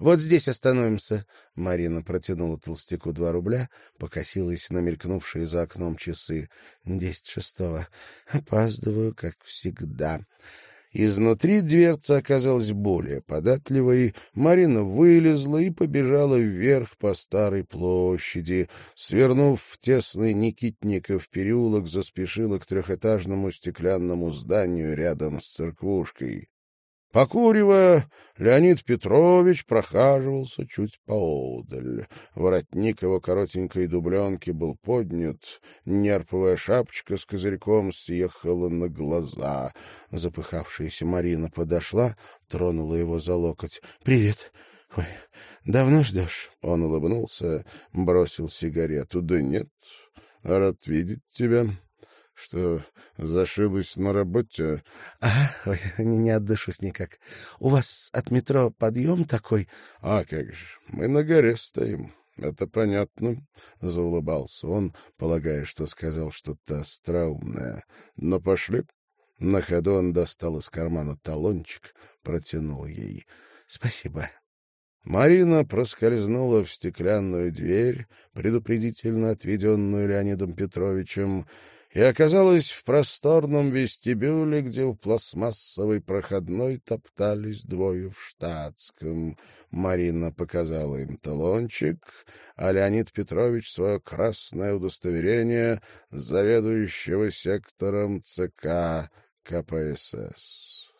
Вот здесь остановимся. Марина протянула толстяку два рубля, покосилась на мелькнувшие за окном часы. Десять шестого. Опаздываю, как всегда. Изнутри дверца оказалась более податливой. Марина вылезла и побежала вверх по старой площади. Свернув в тесный Никитников переулок, заспешила к трехэтажному стеклянному зданию рядом с церквушкой. Покуривая, Леонид Петрович прохаживался чуть поодаль. Воротник его коротенькой дубленки был поднят, нерповая шапочка с козырьком съехала на глаза. Запыхавшаяся Марина подошла, тронула его за локоть. — Привет. Ой, давно ждешь? Он улыбнулся, бросил сигарету. — Да нет, рад видеть тебя. Что, зашилась на работе? — Ага, ой, не отдышусь никак. У вас от метро подъем такой? — А как же, мы на горе стоим. Это понятно, — заулыбался он, полагая, что сказал что-то остроумное. — Но пошли. На ходу он достал из кармана талончик, протянул ей. — Спасибо. Марина проскользнула в стеклянную дверь, предупредительно отведенную Леонидом Петровичем, и оказалась в просторном вестибюле, где у пластмассовой проходной топтались двое в штатском. Марина показала им талончик, а Леонид Петрович свое красное удостоверение заведующего сектором ЦК КПСС.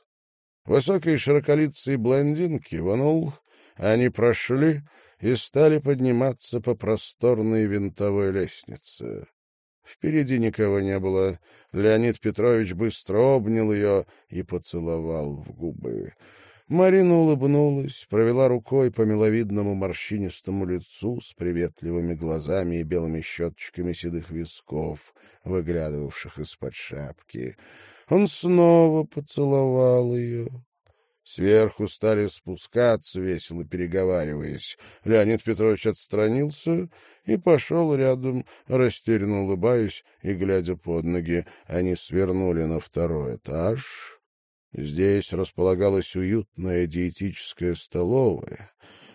Высокий широколицый блондин кивнул, они прошли и стали подниматься по просторной винтовой лестнице. Впереди никого не было. Леонид Петрович быстро обнял ее и поцеловал в губы. Марина улыбнулась, провела рукой по миловидному морщинистому лицу с приветливыми глазами и белыми щеточками седых висков, выглядывавших из-под шапки. Он снова поцеловал ее. Сверху стали спускаться, весело переговариваясь. Леонид Петрович отстранился и пошел рядом, растерянно улыбаясь и глядя под ноги. Они свернули на второй этаж. Здесь располагалась уютная диетическая столовая,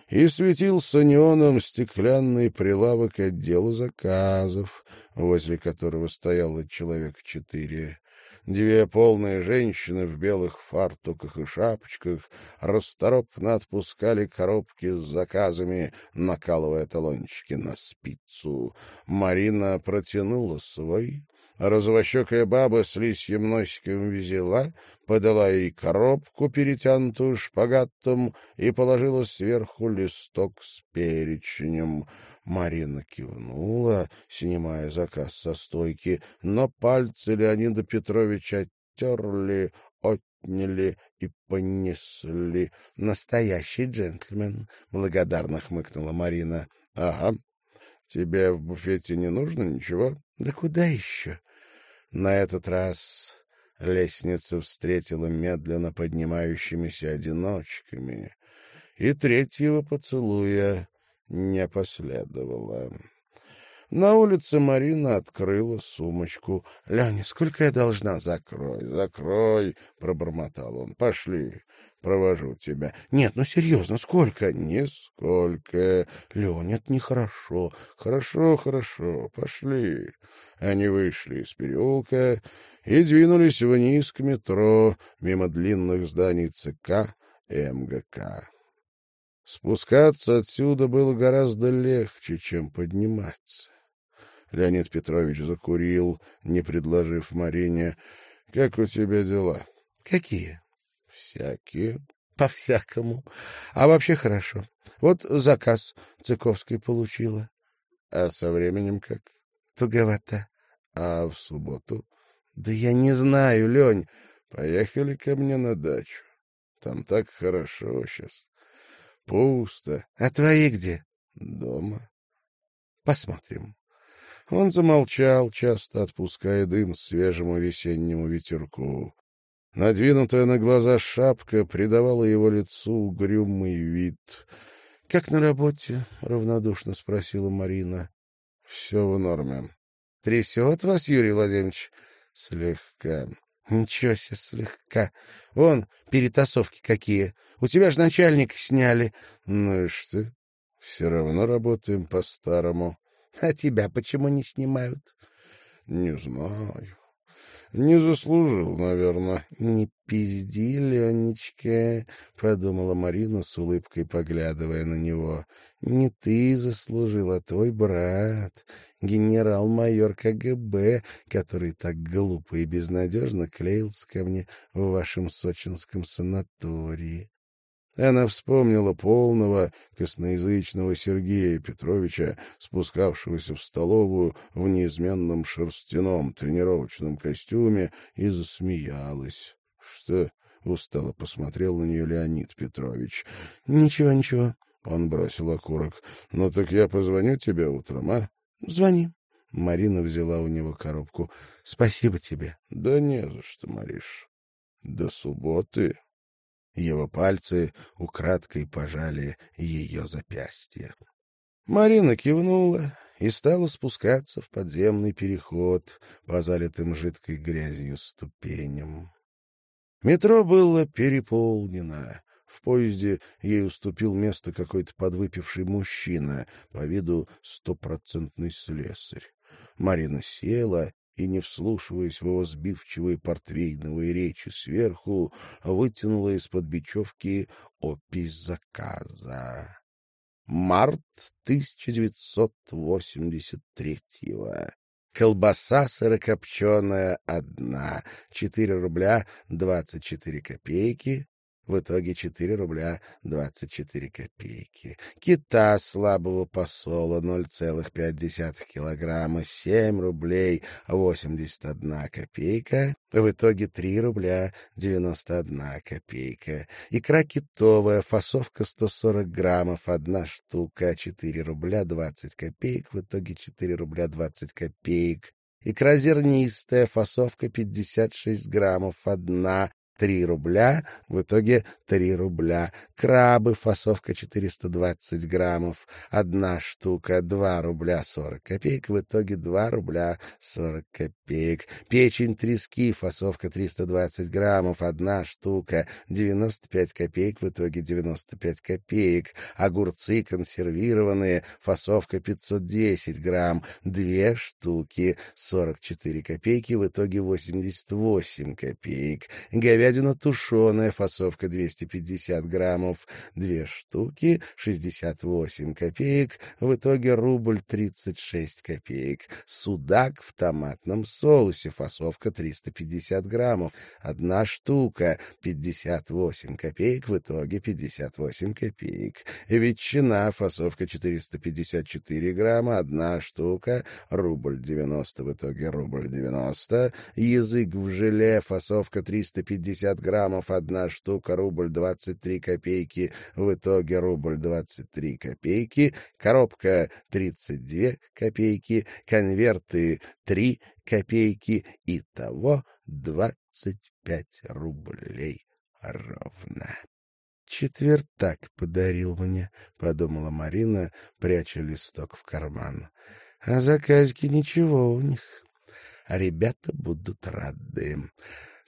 и светился неоном стеклянный прилавок отдела заказов, возле которого стояло человек четыре. Две полные женщины в белых фартуках и шапочках расторопно отпускали коробки с заказами, накалывая талончики на спицу. Марина протянула свой, Розовощекая баба с лисьим носиком взяла, подала ей коробку, перетянутую шпагатом, и положила сверху листок с перечнем. Марина кивнула, снимая заказ со стойки, но пальцы Леонида Петровича оттерли, отняли и понесли. — Настоящий джентльмен, — благодарно хмыкнула Марина. — Ага. Тебе в буфете не нужно ничего? — Да куда еще? На этот раз лестница встретила медленно поднимающимися одиночками, и третьего поцелуя не последовало. На улице Марина открыла сумочку. — Леня, сколько я должна? — Закрой, закрой, — пробормотал он. — Пошли, провожу тебя. — Нет, ну серьезно, сколько? — Нисколько. — Леня, это нехорошо. — Хорошо, хорошо, пошли. Они вышли из переулка и двинулись вниз к метро, мимо длинных зданий ЦК и МГК. Спускаться отсюда было гораздо легче, чем подниматься. Леонид Петрович закурил, не предложив Марине. — Как у тебя дела? — Какие? — Всякие. — По-всякому. А вообще хорошо. Вот заказ Цыковской получила. — А со временем как? — Туговато. — А в субботу? — Да я не знаю, Лень. Поехали ко мне на дачу. Там так хорошо сейчас. Пусто. — А твои где? — Дома. — Посмотрим. Он замолчал, часто отпуская дым свежему весеннему ветерку. Надвинутая на глаза шапка придавала его лицу угрюмый вид. — Как на работе? — равнодушно спросила Марина. — Все в норме. — Трясет вас, Юрий Владимирович? — Слегка. Ничего себе слегка. Вон, перетасовки какие. У тебя же начальник сняли. Ну и что? Все равно работаем по-старому. А тебя почему не снимают? Не знаю. Не заслужил, наверное. — Не пизди, Ленечка, — подумала Марина с улыбкой, поглядывая на него. — Не ты заслужил, а твой брат, генерал-майор КГБ, который так глупо и безнадежно клеился ко мне в вашем сочинском санатории. Она вспомнила полного косноязычного Сергея Петровича, спускавшегося в столовую в неизменном шерстяном тренировочном костюме, и засмеялась. — Что? — устало посмотрел на нее Леонид Петрович. — Ничего, ничего. Он бросил окурок. — Ну так я позвоню тебе утром, а? — Звони. Марина взяла у него коробку. — Спасибо тебе. — Да не за что, Мариш. До субботы. Его пальцы украдкой пожали ее запястье. Марина кивнула и стала спускаться в подземный переход по залитым жидкой грязью ступеням. Метро было переполнено. В поезде ей уступил место какой-то подвыпивший мужчина, по виду стопроцентный слесарь. Марина села и, не вслушиваясь в его сбивчивые портвейновые речи сверху, вытянула из-под бечевки опись заказа. Март 1983-го. Колбаса сырокопченая одна, четыре рубля двадцать четыре копейки, в итоге 4 рубля 24 копейки. Кита слабого посола 0,5 килограмма 7 рублей 81 копейка. В итоге 3 рубля 91 копейка. Икра китовая, фасовка 140 граммов, одна штука 4 рубля 20 копеек. В итоге 4 рубля 20 копеек. Икра зернистая, фасовка 56 граммов, одна, Три рубля, в итоге три рубля. Крабы, фасовка 420 граммов, одна штука, два рубля сорок копеек, в итоге два рубля сорок копеек. Печень трески, фасовка 320 граммов, одна штука, 95 копеек, в итоге 95 копеек. Огурцы консервированные, фасовка 510 грамм, две штуки, 44 копейки, в итоге 88 копеек. Говядина Говядина тушеная, фасовка 250 граммов, две штуки, 68 копеек, в итоге рубль 36 копеек. Судак в томатном соусе, фасовка 350 граммов, одна штука, 58 копеек, в итоге 58 копеек. Ветчина, фасовка 454 грамма, одна штука, рубль 90, в итоге рубль 90. Язык в желе, фасовка 350 50 граммов одна штука, рубль 23 копейки, в итоге рубль 23 копейки, коробка 32 копейки, конверты 3 копейки, итого 25 рублей ровно. «Четвертак подарил мне», — подумала Марина, пряча листок в карман. «А заказики ничего у них. Ребята будут рады».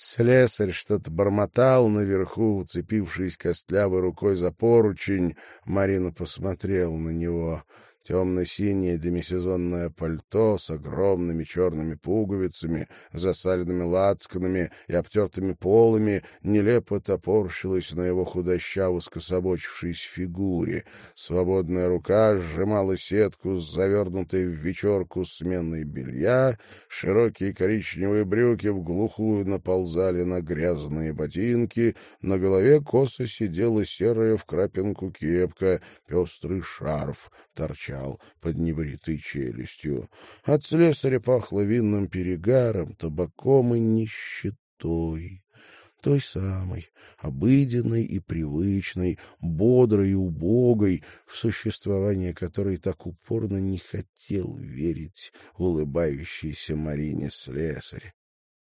Слесарь что-то бормотал наверху, уцепившись костлявой рукой за поручень. Марина посмотрела на него темно-синее демисезонное пальто с огромными черными пуговицами, засаленными лацканами и обтертыми полами нелепо топорщилось на его худощаво скособочившейся фигуре. Свободная рука сжимала сетку с завернутой в вечерку сменной белья, широкие коричневые брюки в глухую наползали на грязные ботинки, на голове косо сидела серая в крапинку кепка, пестрый шарф торчал стоял под невритой челюстью. От слесаря пахло винным перегаром, табаком и нищетой. Той самой, обыденной и привычной, бодрой и убогой, в существование которой так упорно не хотел верить улыбающийся Марине слесарь.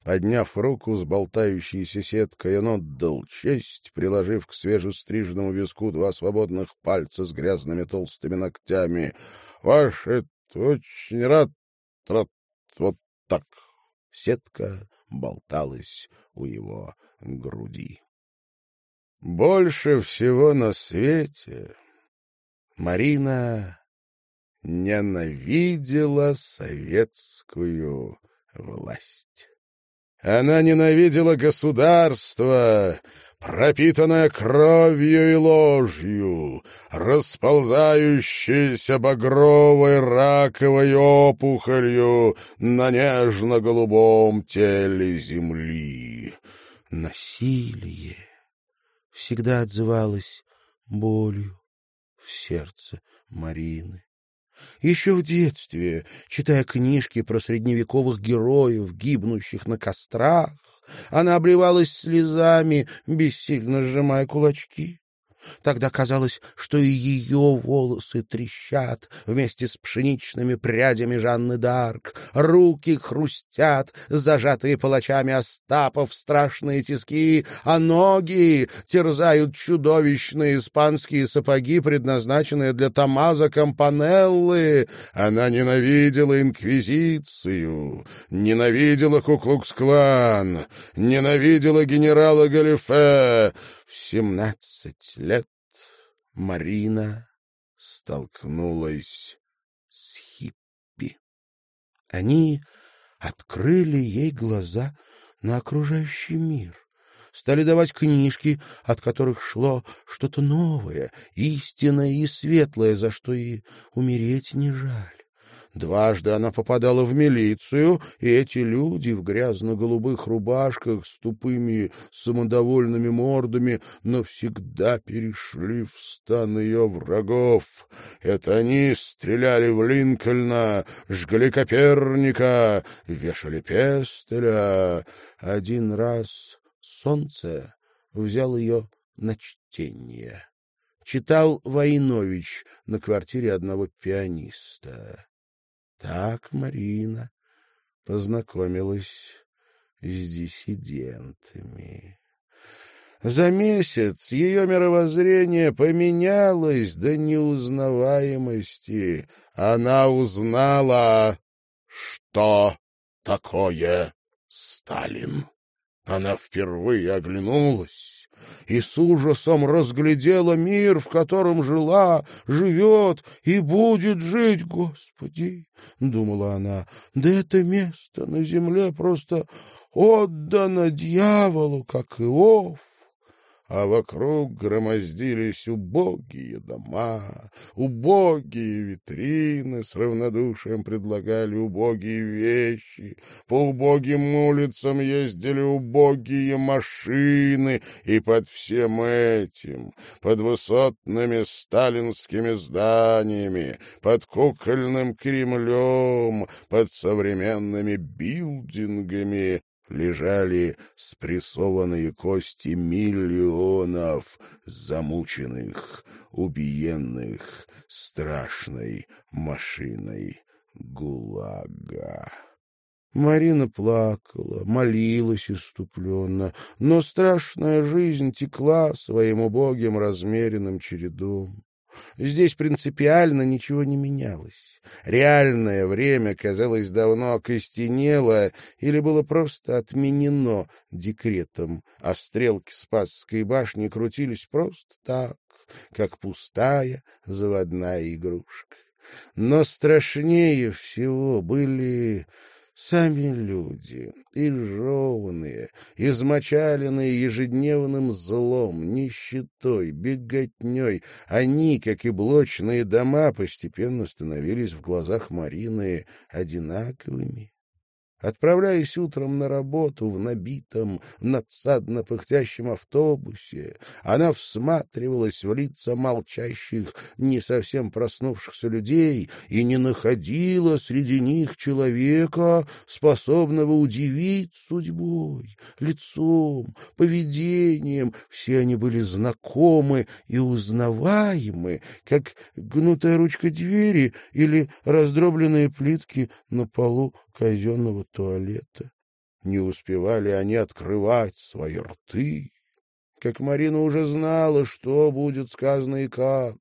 Подняв руку с болтающейся сеткой, он отдал честь, приложив к свежестриженному виску два свободных пальца с грязными толстыми ногтями. — Ваше очень рад, рад, вот так. Сетка болталась у его груди. Больше всего на свете Марина ненавидела советскую власть. Она ненавидела государство, пропитанное кровью и ложью, расползающееся багровой раковой опухолью на нежно-голубом теле земли. Насилие всегда отзывалось болью в сердце Марины. Еще в детстве, читая книжки про средневековых героев, гибнущих на кострах, она обливалась слезами, бессильно сжимая кулачки. Тогда казалось, что и ее волосы трещат вместе с пшеничными прядями Жанны Д'Арк, руки хрустят, зажатые палачами Остапов страшные тиски, а ноги терзают чудовищные испанские сапоги, предназначенные для Томазо Кампанеллы. Она ненавидела инквизицию, ненавидела Куклукс-клан, ненавидела генерала Галифе, в семнадцать лет Марина столкнулась с хиппи. Они открыли ей глаза на окружающий мир, стали давать книжки, от которых шло что-то новое, истинное и светлое, за что и умереть не жаль. Дважды она попадала в милицию, и эти люди в грязно-голубых рубашках с тупыми самодовольными мордами навсегда перешли в стан ее врагов. Это они стреляли в Линкольна, жгли Коперника, вешали Пестеля. Один раз солнце взял ее на чтение. Читал Войнович на квартире одного пианиста. Так Марина познакомилась с диссидентами. За месяц ее мировоззрение поменялось до неузнаваемости. Она узнала, что такое Сталин. Она впервые оглянулась и с ужасом разглядела мир, в котором жила, живет и будет жить. Господи, — думала она, — да это место на земле просто отдано дьяволу, как Иов а вокруг громоздились убогие дома, убогие витрины с равнодушием предлагали убогие вещи, по убогим улицам ездили убогие машины, и под всем этим, под высотными сталинскими зданиями, под кукольным Кремлем, под современными билдингами лежали спрессованные кости миллионов замученных, убиенных страшной машиной ГУЛАГа. Марина плакала, молилась иступленно, но страшная жизнь текла своим убогим размеренным чередом. Здесь принципиально ничего не менялось. Реальное время, казалось, давно окостенело или было просто отменено декретом, а стрелки Спасской башни крутились просто так, как пустая заводная игрушка. Но страшнее всего были Сами люди, изжеванные, измочаленные ежедневным злом, нищетой, беготней, они, как и блочные дома, постепенно становились в глазах Марины одинаковыми Отправляясь утром на работу в набитом, надсадно пыхтящем автобусе, она всматривалась в лица молчащих, не совсем проснувшихся людей и не находила среди них человека, способного удивить судьбой, лицом, поведением. Все они были знакомы и узнаваемы, как гнутая ручка двери или раздробленные плитки на полу казенного туалета. Не успевали они открывать свои рты, как Марина уже знала, что будет сказано и как.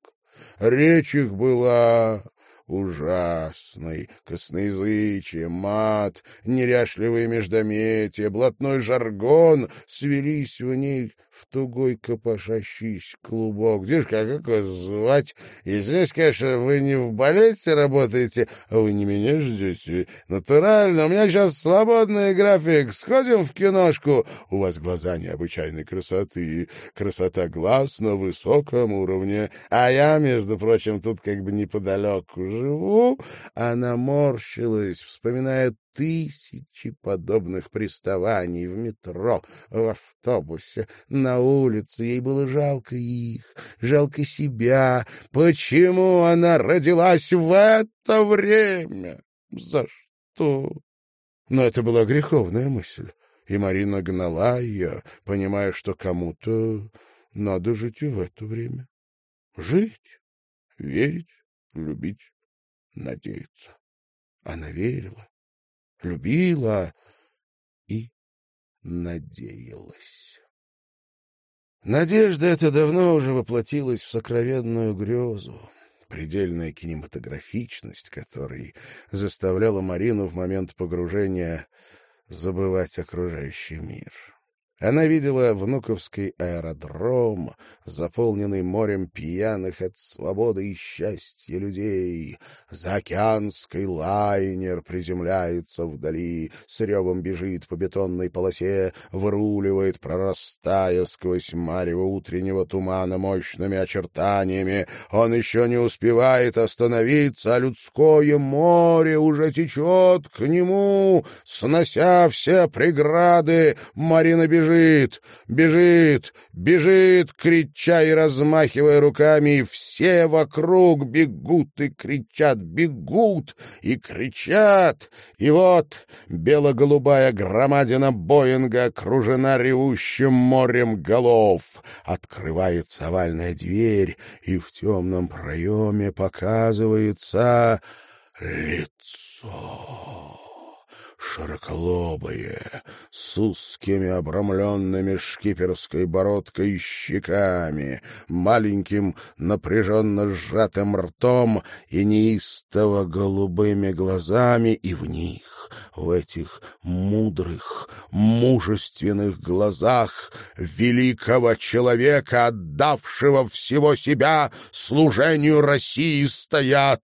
Речь их была ужасный. Косноязычие, мат, неряшливые междометия, блатной жаргон свелись в ней в тугой копошащийся клубок. Дюшка, а как вас звать? И здесь, конечно, вы не в балете работаете, а вы не меня ждете. Натурально, у меня сейчас свободный график. Сходим в киношку. У вас глаза необычайной красоты. Красота глаз на высоком уровне. А я, между прочим, тут как бы неподалеку живу. Она морщилась, вспоминая тысячи подобных приставаний в метро, в автобусе, на улице. Ей было жалко их, жалко себя. Почему она родилась в это время? За что? Но это была греховная мысль, и Марина гнала ее, понимая, что кому-то надо жить и в это время. Жить, верить, любить, надеяться. Она верила любила и надеялась. Надежда эта давно уже воплотилась в сокровенную грезу, предельная кинематографичность которой заставляла Марину в момент погружения забывать окружающий мир. Она видела внуковский аэродром, заполненный морем пьяных от свободы и счастья людей. Заокеанский лайнер приземляется вдали, с ревом бежит по бетонной полосе, выруливает, прорастая сквозь марево утреннего тумана мощными очертаниями. Он еще не успевает остановиться, а людское море уже течет к нему, снося все преграды. Марина бежит бежит, бежит, бежит, крича и размахивая руками, и все вокруг бегут и кричат, бегут и кричат. И вот бело-голубая громадина Боинга окружена ревущим морем голов. Открывается овальная дверь, и в темном проеме показывается лицо широколобые, с узкими обрамленными шкиперской бородкой щеками, маленьким напряженно сжатым ртом и неистово голубыми глазами, и в них, в этих мудрых, мужественных глазах великого человека, отдавшего всего себя служению России, стоят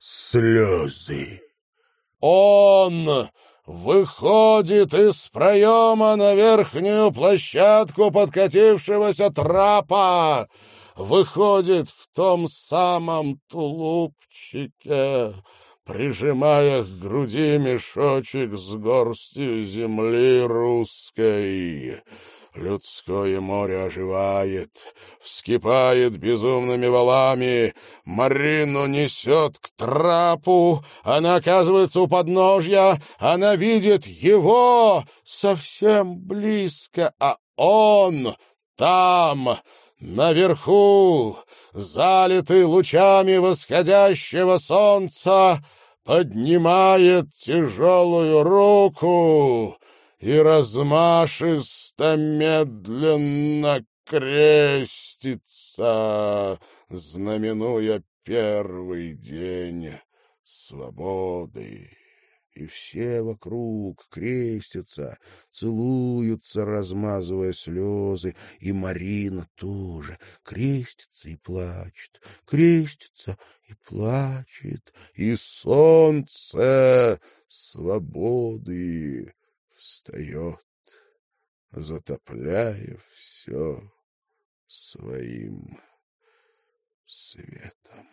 слезы. Он выходит из проема на верхнюю площадку подкатившегося трапа, выходит в том самом тулупчике, прижимая к груди мешочек с горстью земли русской. Людское море оживает, вскипает безумными валами. Марину несет к трапу. Она оказывается у подножья. Она видит его совсем близко, а он там, наверху, залитый лучами восходящего солнца, поднимает тяжелую руку и размашисто медленно крестится, знаменуя первый день свободы. И все вокруг крестятся, целуются, размазывая слезы, и Марина тоже крестится и плачет, крестится и плачет, и солнце свободы встает, затопляя все своим светом.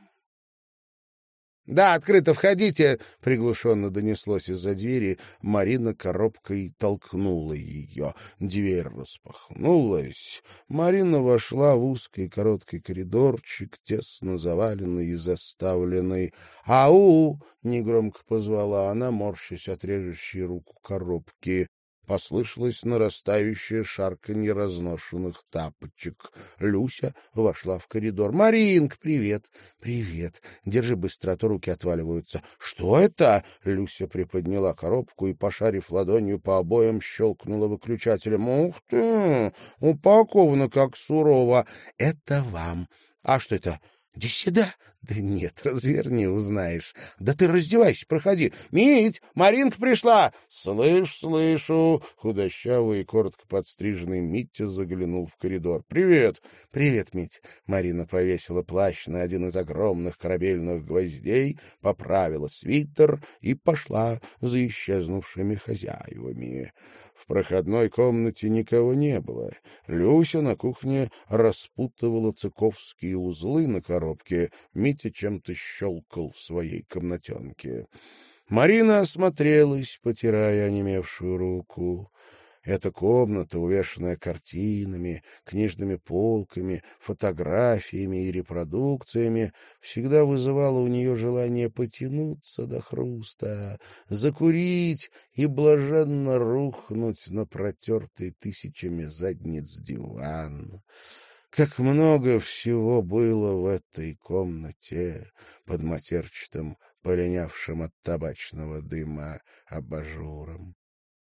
«Да, открыто входите!» — приглушенно донеслось из-за двери. Марина коробкой толкнула ее. Дверь распахнулась. Марина вошла в узкий короткий коридорчик, тесно заваленный и заставленный. «Ау!» — негромко позвала она, морщась от режущей руку коробки. Послышалось нарастающее шарканье разношенных тапочек. Люся вошла в коридор. «Маринк, привет!» «Привет! Держи быстро, а то руки отваливаются». «Что это?» Люся приподняла коробку и, пошарив ладонью по обоям, щелкнула выключателем. «Ух ты! Упаковано как сурово! Это вам!» «А что это?» Иди сюда. Да нет, разверни, узнаешь. Да ты раздевайся, проходи. Мить, Маринка пришла. Слышь, слышу. Худощавый и коротко подстриженный Митя заглянул в коридор. Привет. Привет, Мить. Марина повесила плащ на один из огромных корабельных гвоздей, поправила свитер и пошла за исчезнувшими хозяевами. В проходной комнате никого не было. Люся на кухне распутывала цыковские узлы на коробке. Митя чем-то щелкал в своей комнатенке. Марина осмотрелась, потирая онемевшую руку. Эта комната, увешанная картинами, книжными полками, фотографиями и репродукциями, всегда вызывала у нее желание потянуться до хруста, закурить и блаженно рухнуть на протертый тысячами задниц диван. Как много всего было в этой комнате под матерчатым, полинявшим от табачного дыма абажуром.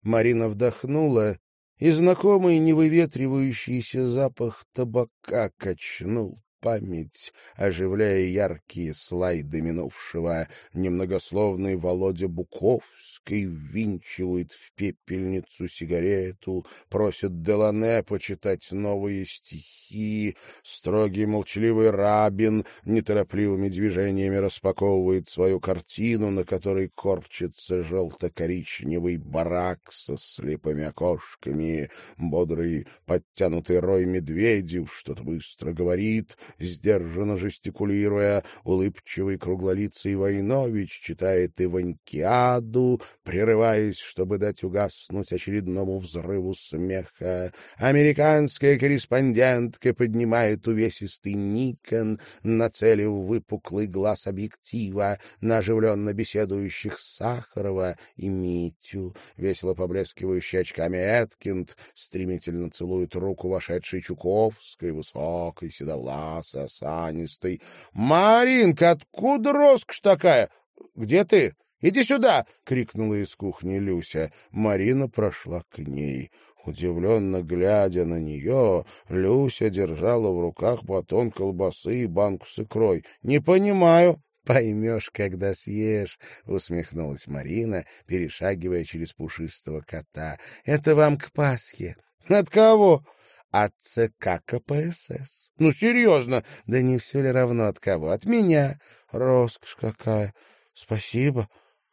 Марина вдохнула, и знакомый невыветривающийся запах табака качнул память, оживляя яркие слайды минувшего. Немногословный Володя Буковский ввинчивает в пепельницу сигарету, просит Делане почитать новые стихи. Строгий молчаливый Рабин неторопливыми движениями распаковывает свою картину, на которой корчится желто-коричневый барак со слепыми окошками. Бодрый, подтянутый рой Медведев что-то быстро говорит, сдержанно жестикулируя, улыбчивый круглолицый Войнович читает Иванькиаду, прерываясь, чтобы дать угаснуть очередному взрыву смеха. Американская корреспондентка поднимает увесистый Никон, нацелив выпуклый глаз объектива на оживленно беседующих Сахарова и Митю. Весело поблескивающий очками Эткинд стремительно целует руку вошедшей Чуковской, высокой, седовласой волосатый, осанистый. — Маринка, откуда роскошь такая? Где ты? Иди сюда! — крикнула из кухни Люся. Марина прошла к ней. Удивленно глядя на нее, Люся держала в руках батон колбасы и банку с икрой. — Не понимаю. — Поймешь, когда съешь, — усмехнулась Марина, перешагивая через пушистого кота. — Это вам к Пасхе. — От кого? От ЦК КПСС. Ну, серьезно? Да не все ли равно от кого? От меня. Роскошь какая. Спасибо.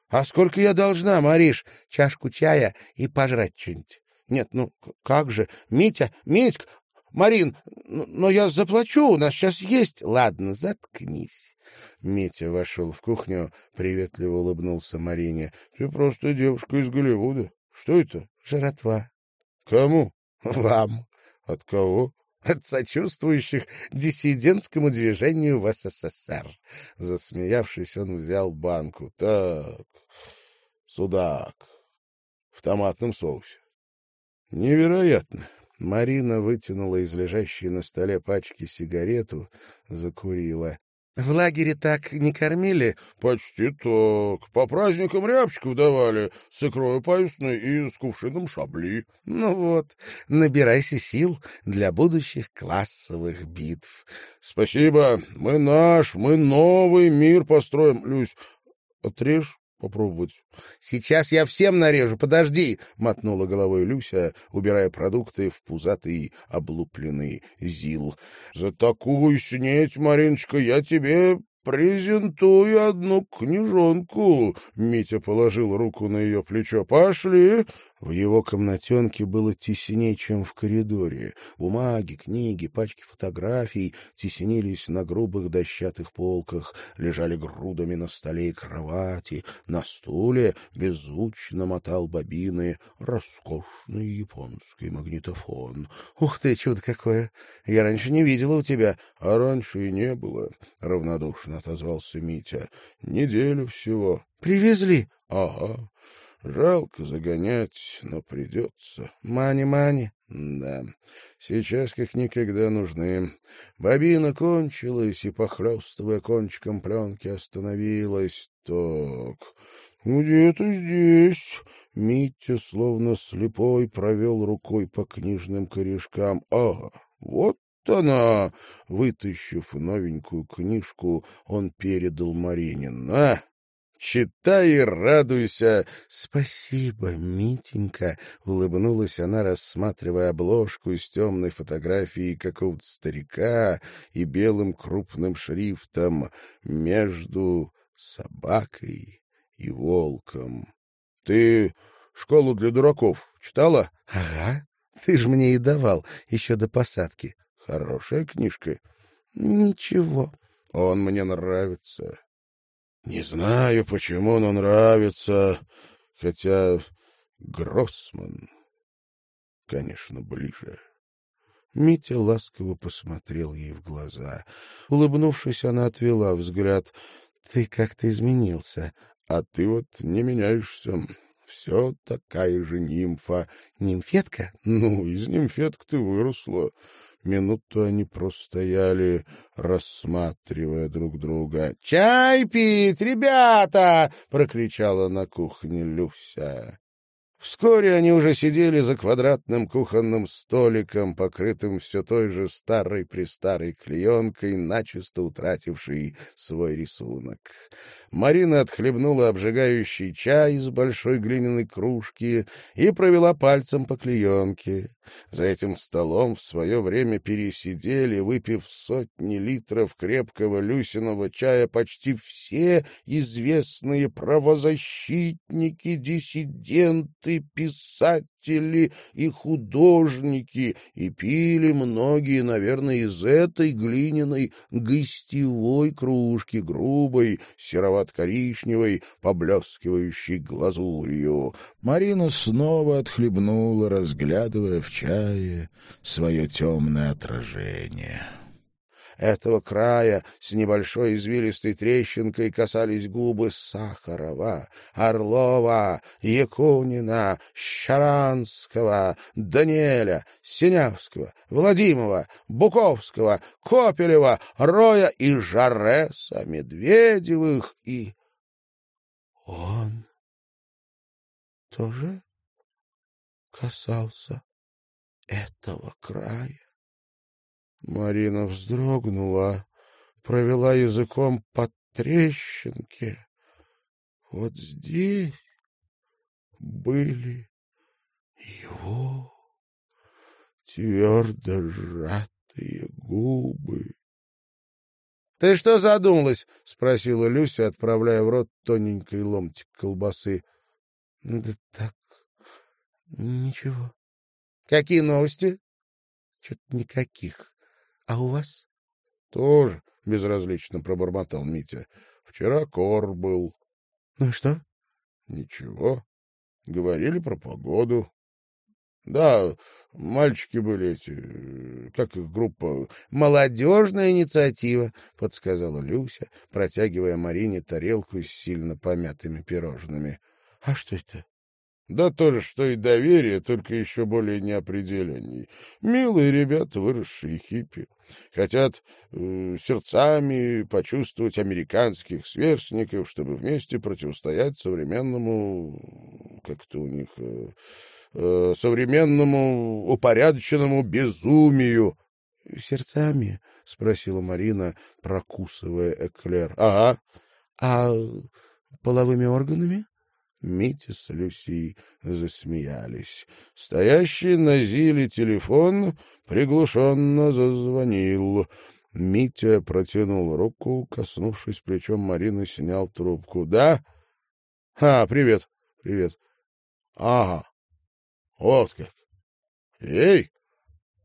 А сколько я должна, Мариш? Чашку чая и пожрать что-нибудь. Нет, ну как же? Митя, Митька, Марин, но я заплачу, у нас сейчас есть. Ладно, заткнись. Митя вошел в кухню, приветливо улыбнулся Марине. — Ты просто девушка из Голливуда. Что это? — Жратва. — Кому? — Вам. От кого? От сочувствующих диссидентскому движению в СССР. Засмеявшись, он взял банку. Так, судак. В томатном соусе. Невероятно. Марина вытянула из лежащей на столе пачки сигарету, закурила. В лагере так не кормили? — Почти так. По праздникам рябчиков давали, с икрой паюсной и с кувшином шабли. — Ну вот, набирайся сил для будущих классовых битв. — Спасибо. Мы наш, мы новый мир построим, Люсь. Отрежь попробовать. — Сейчас я всем нарежу, подожди! — мотнула головой Люся, убирая продукты в пузатый облупленный зил. — За такую снеть, Мариночка, я тебе презентую одну книжонку. Митя положил руку на ее плечо. — Пошли! В его комнатенке было теснее, чем в коридоре. Бумаги, книги, пачки фотографий теснились на грубых дощатых полках, лежали грудами на столе и кровати. На стуле беззвучно мотал бобины роскошный японский магнитофон. — Ух ты, чудо какое! Я раньше не видела у тебя. — А раньше и не было, — равнодушно отозвался Митя. — Неделю всего. — Привезли? — Ага. Жалко загонять, но придется. Мани-мани. Да, сейчас как никогда нужны. Бобина кончилась и, похлёстывая кончиком пленки, остановилась. Так, где-то здесь. Митя, словно слепой, провел рукой по книжным корешкам. Ага, вот она!» Вытащив новенькую книжку, он передал Марине. «На, Читай и радуйся. — Спасибо, Митенька, — улыбнулась она, рассматривая обложку с темной фотографией какого-то старика и белым крупным шрифтом между собакой и волком. — Ты школу для дураков читала? — Ага, ты ж мне и давал еще до посадки. — Хорошая книжка. — Ничего. — Он мне нравится. Не знаю, почему он нравится, хотя Гроссман, конечно, ближе. Митя ласково посмотрел ей в глаза. Улыбнувшись, она отвела взгляд. — Ты как-то изменился. — А ты вот не меняешься. Все такая же нимфа. — Нимфетка? — Ну, из нимфеток ты выросла. Минуту они простояли, рассматривая друг друга. «Чай пить, ребята!» — прокричала на кухне Люся. Вскоре они уже сидели за квадратным кухонным столиком, покрытым все той же старой-престарой клеенкой, начисто утратившей свой рисунок. Марина отхлебнула обжигающий чай из большой глиняной кружки и провела пальцем по клеенке. За этим столом в свое время пересидели, выпив сотни литров крепкого люсиного чая, почти все известные правозащитники, диссиденты, писатели, писатели и художники, и пили многие, наверное, из этой глиняной гостевой кружки, грубой, сероват-коричневой, поблескивающей глазурью. Марина снова отхлебнула, разглядывая в чае свое темное отражение этого края с небольшой извилистой трещинкой касались губы Сахарова, Орлова, Якунина, Щаранского, Даниэля, Синявского, Владимова, Буковского, Копелева, Роя и Жареса, Медведевых и... Он тоже касался этого края. Марина вздрогнула, провела языком по трещинке. Вот здесь были его твердо сжатые губы. — Ты что задумалась? — спросила Люся, отправляя в рот тоненький ломтик колбасы. — Да так, ничего. — Какие новости? — Что-то никаких. А у вас? — Тоже, — безразлично пробормотал Митя. — Вчера кор был. — Ну и что? — Ничего. Говорили про погоду. Да, мальчики были эти, как их группа, молодежная инициатива, подсказала Люся, протягивая Марине тарелку с сильно помятыми пирожными. А что это? Да то же, что и доверие, только еще более неопределенней. Милые ребята, выросшие хиппи, хотят э, сердцами почувствовать американских сверстников, чтобы вместе противостоять современному, как-то у них, э, э, современному упорядоченному безумию. — Сердцами? — спросила Марина, прокусывая эклер. — Ага. — А половыми органами? Митя с Люси засмеялись. Стоящий на зиле телефон приглушенно зазвонил. Митя протянул руку, коснувшись плечом Марины, снял трубку. — Да? — А, привет. — Привет. — Ага. Вот как. — Эй!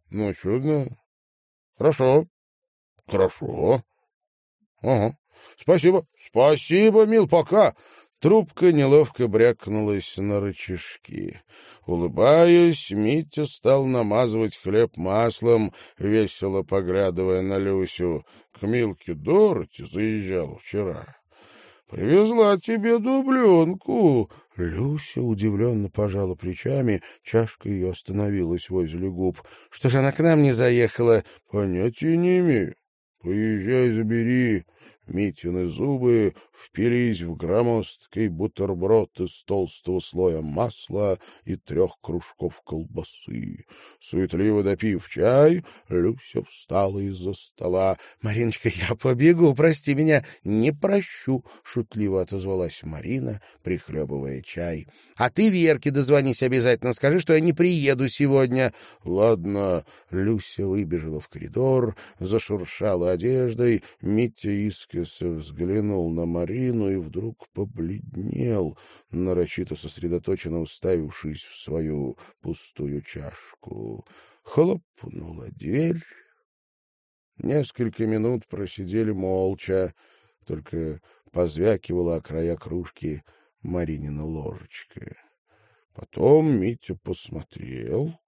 Ну, чудно. — Хорошо. — Хорошо. — Ага. Спасибо. Спасибо, мил, пока. Трубка неловко брякнулась на рычажки. Улыбаясь, Митя стал намазывать хлеб маслом, весело поглядывая на Люсю. К Милке Дороти заезжал вчера. «Привезла тебе дубленку!» Люся удивленно пожала плечами, чашка ее остановилась возле губ. «Что же она к нам не заехала?» «Понятия не имею. Поезжай, забери. Митины зубы впились в громоздкий бутерброд из толстого слоя масла и трех кружков колбасы. Суетливо допив чай, Люся встала из-за стола. — Мариночка, я побегу, прости меня, не прощу, — шутливо отозвалась Марина, прихлебывая чай. — А ты Верке дозвонись обязательно, скажи, что я не приеду сегодня. — Ладно. Люся выбежала в коридор, зашуршала одеждой. Митя искоса взглянул на Марину и вдруг побледнел, нарочито сосредоточенно уставившись в свою пустую чашку. Хлопнула дверь. Несколько минут просидели молча, только позвякивала о края кружки Маринина ложечка. Потом Митя посмотрел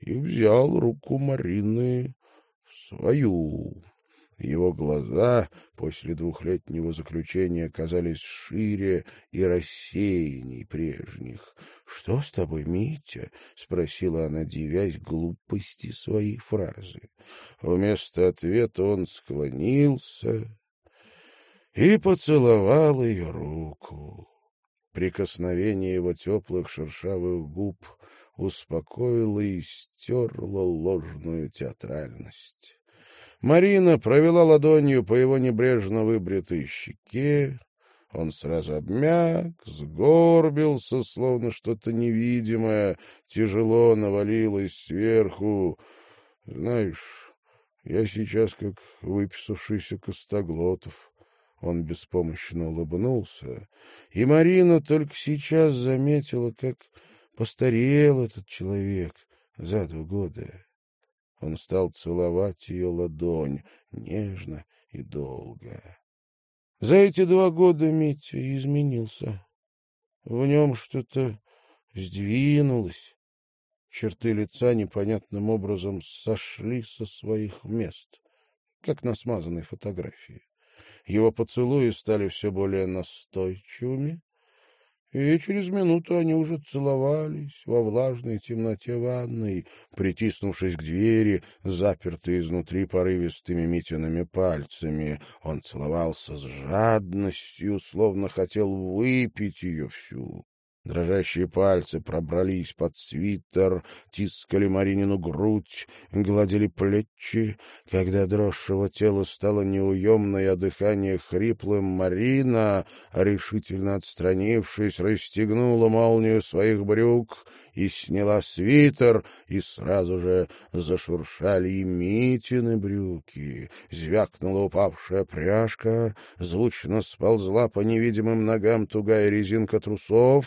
и взял руку Марины в свою. Его глаза после двухлетнего заключения казались шире и рассеянней прежних. — Что с тобой, Митя? — спросила она, дивясь глупости своей фразы. Вместо ответа он склонился и поцеловал ее руку. Прикосновение его теплых шершавых губ успокоило и стерло ложную театральность. Марина провела ладонью по его небрежно выбритой щеке. Он сразу обмяк, сгорбился, словно что-то невидимое, тяжело навалилось сверху. Знаешь, я сейчас как выписавшийся Костоглотов. Он беспомощно улыбнулся, и Марина только сейчас заметила, как постарел этот человек за два года. Он стал целовать ее ладонь нежно и долго. За эти два года Митя изменился. В нем что-то сдвинулось. Черты лица непонятным образом сошли со своих мест, как на смазанной фотографии. Его поцелуи стали все более настойчивыми, и через минуту они уже целовались во влажной темноте ванной, притиснувшись к двери, запертой изнутри порывистыми Митиными пальцами. Он целовался с жадностью, словно хотел выпить ее всю. Дрожащие пальцы пробрались под свитер, тискали Маринину грудь, гладили плечи. Когда дрожшего тела стало неуемной, а дыхание хриплым, Марина, решительно отстранившись, расстегнула молнию своих брюк и сняла свитер, и сразу же зашуршали и Митины брюки. Звякнула упавшая пряжка, звучно сползла по невидимым ногам тугая резинка трусов,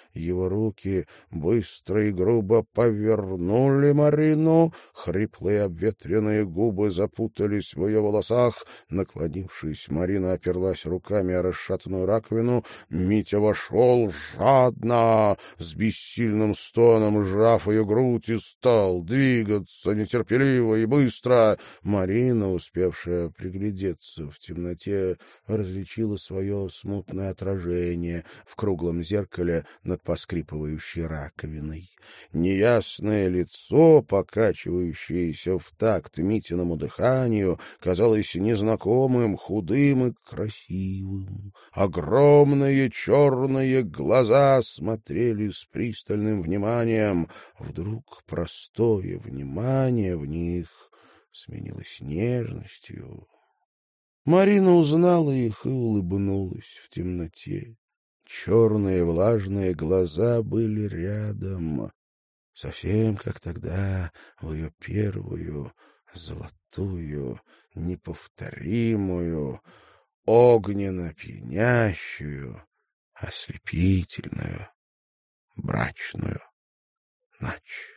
его руки быстро и грубо повернули Марину, хриплые обветренные губы запутались в ее волосах. Наклонившись, Марина оперлась руками о расшатанную раковину. Митя вошел жадно, с бессильным стоном сжав ее грудь, и стал двигаться нетерпеливо и быстро. Марина, успевшая приглядеться в темноте, различила свое смутное отражение в круглом зеркале над поскрипывающей раковиной. Неясное лицо, покачивающееся в такт Митиному дыханию, казалось незнакомым, худым и красивым. Огромные черные глаза смотрели с пристальным вниманием. Вдруг простое внимание в них сменилось нежностью. Марина узнала их и улыбнулась в темноте. Черные влажные глаза были рядом, совсем как тогда в ее первую золотую, неповторимую, огненно-пьянящую, ослепительную брачную ночь.